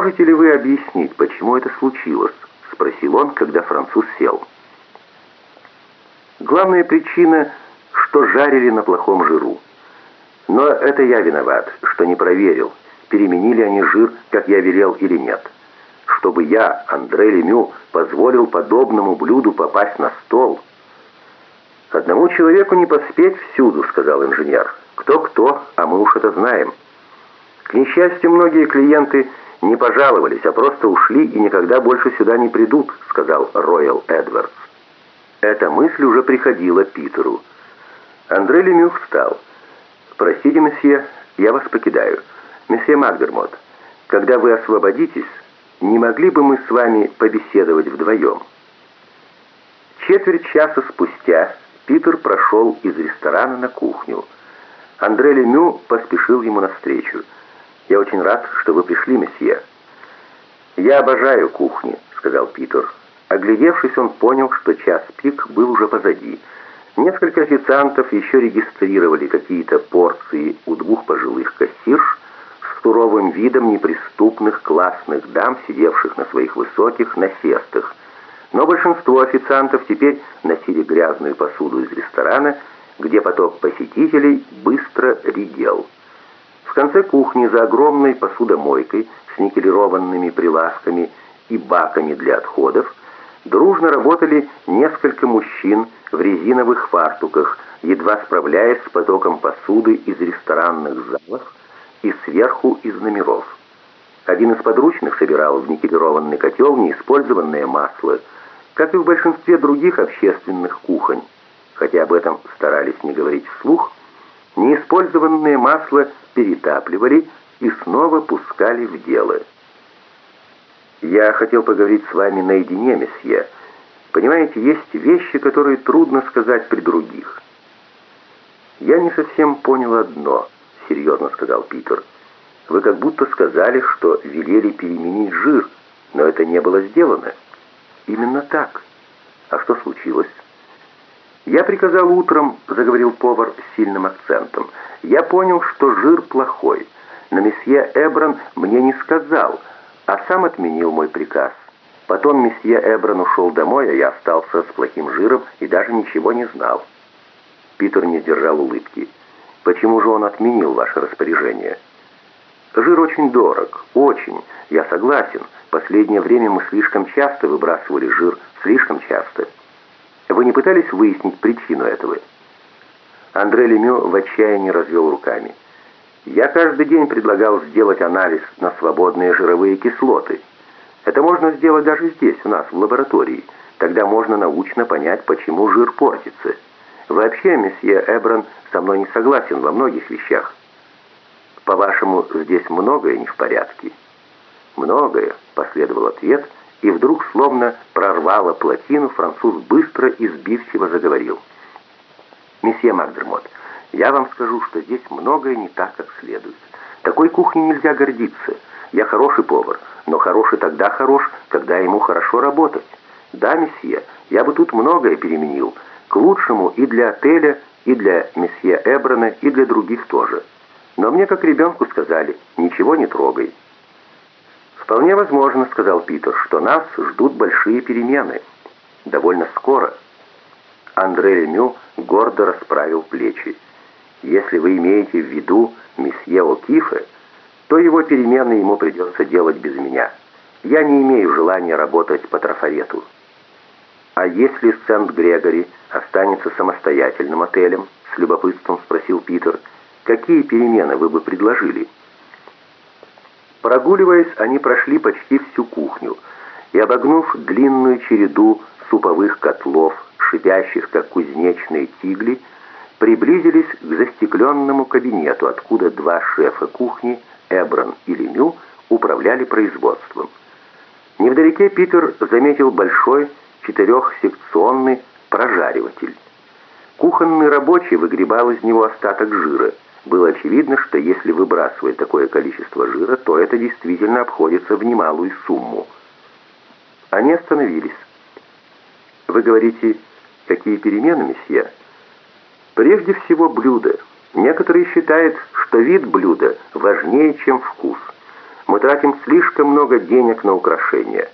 «Можете ли вы объяснить, почему это случилось?» — спросил он, когда француз сел. «Главная причина, что жарили на плохом жиру. Но это я виноват, что не проверил, переменили они жир, как я велел или нет. Чтобы я, Андре Лемю, позволил подобному блюду попасть на стол...» «Одному человеку не поспеть всюду», — сказал инженер. «Кто-кто, а мы уж это знаем». К несчастью, многие клиенты не пожаловались, а просто ушли и никогда больше сюда не придут», — сказал Роял Эдвардс. Эта мысль уже приходила Питеру. Андре Лемю встал. «Простите, месье, я вас покидаю. Месье Макдермот, когда вы освободитесь, не могли бы мы с вами побеседовать вдвоем?» Четверть часа спустя Питер прошел из ресторана на кухню. Андре Лемю поспешил ему навстречу. «Я очень рад, что вы пришли, месье». «Я обожаю кухни», — сказал Питер. Оглядевшись, он понял, что час пик был уже позади. Несколько официантов еще регистрировали какие-то порции у двух пожилых кассирш с суровым видом неприступных классных дам, сидевших на своих высоких насестах. Но большинство официантов теперь носили грязную посуду из ресторана, где поток посетителей быстро редел. В конце кухни за огромной посудомойкой с никелированными прилавками и баками для отходов дружно работали несколько мужчин в резиновых фартуках, едва справляясь с потоком посуды из ресторанных залов и сверху из номеров. Один из подручных собирал в никелированный котел неиспользованное масло, как и в большинстве других общественных кухонь, хотя об этом старались не говорить вслух, неиспользованное масло перетапливали и снова пускали в дело. «Я хотел поговорить с вами наедине, месье. Понимаете, есть вещи, которые трудно сказать при других». «Я не совсем понял одно», — серьезно сказал Питер. «Вы как будто сказали, что велели переменить жир, но это не было сделано». «Именно так. А что случилось?» «Я приказал утром», — заговорил повар с сильным акцентом, — я понял, что жир плохой, но месье Эбран мне не сказал, а сам отменил мой приказ. Потом месье Эбран ушел домой, а я остался с плохим жиром и даже ничего не знал. Питер не сдержал улыбки. «Почему же он отменил ваше распоряжение?» «Жир очень дорог, очень. Я согласен. Последнее время мы слишком часто выбрасывали жир, слишком часто. Вы не пытались выяснить причину этого?» Андре Лемю в отчаянии развел руками. «Я каждый день предлагал сделать анализ на свободные жировые кислоты. Это можно сделать даже здесь, у нас, в лаборатории. Тогда можно научно понять, почему жир портится. Вообще, месье Эбран со мной не согласен во многих вещах. По-вашему, здесь многое не в порядке?» «Многое», — последовал ответ, и вдруг, словно прорвало плотину, француз быстро и сбивчиво заговорил. «Месье Макдермот, я вам скажу, что здесь многое не так, как следует. Такой кухней нельзя гордиться. Я хороший повар, но хороший тогда хорош, когда ему хорошо работать. Да, месье, я бы тут многое переменил. К лучшему и для отеля, и для месье Эбрана, и для других тоже. Но мне, как ребенку, сказали, ничего не трогай. «Вполне возможно, — сказал Питер, — что нас ждут большие перемены. Довольно скоро». Андре Ремю гордо расправил плечи. «Если вы имеете в виду месье О'Кифе, то его перемены ему придется делать без меня. Я не имею желания работать по трафарету». «А если Сент-Грегори останется самостоятельным отелем?» — с любопытством спросил Питер. «Какие перемены вы бы предложили?» Прогуливаясь, они прошли почти всю кухню и, обогнув длинную череду суповых котлов, шипящих, как кузнечные тигли, приблизились к застекленному кабинету, откуда два шефа кухни, Эбран и Лемю, управляли производством. Невдалеке Питер заметил большой четырехсекционный прожариватель. Кухонный рабочий выгребал из него остаток жира. Было очевидно, что если выбрасывать такое количество жира, то это действительно обходится в немалую сумму. Они остановились. «Вы говорите, Какие перемены, месье? Прежде всего блюдо. Некоторые считают, что вид блюда важнее, чем вкус. Мы тратим слишком много денег на украшения.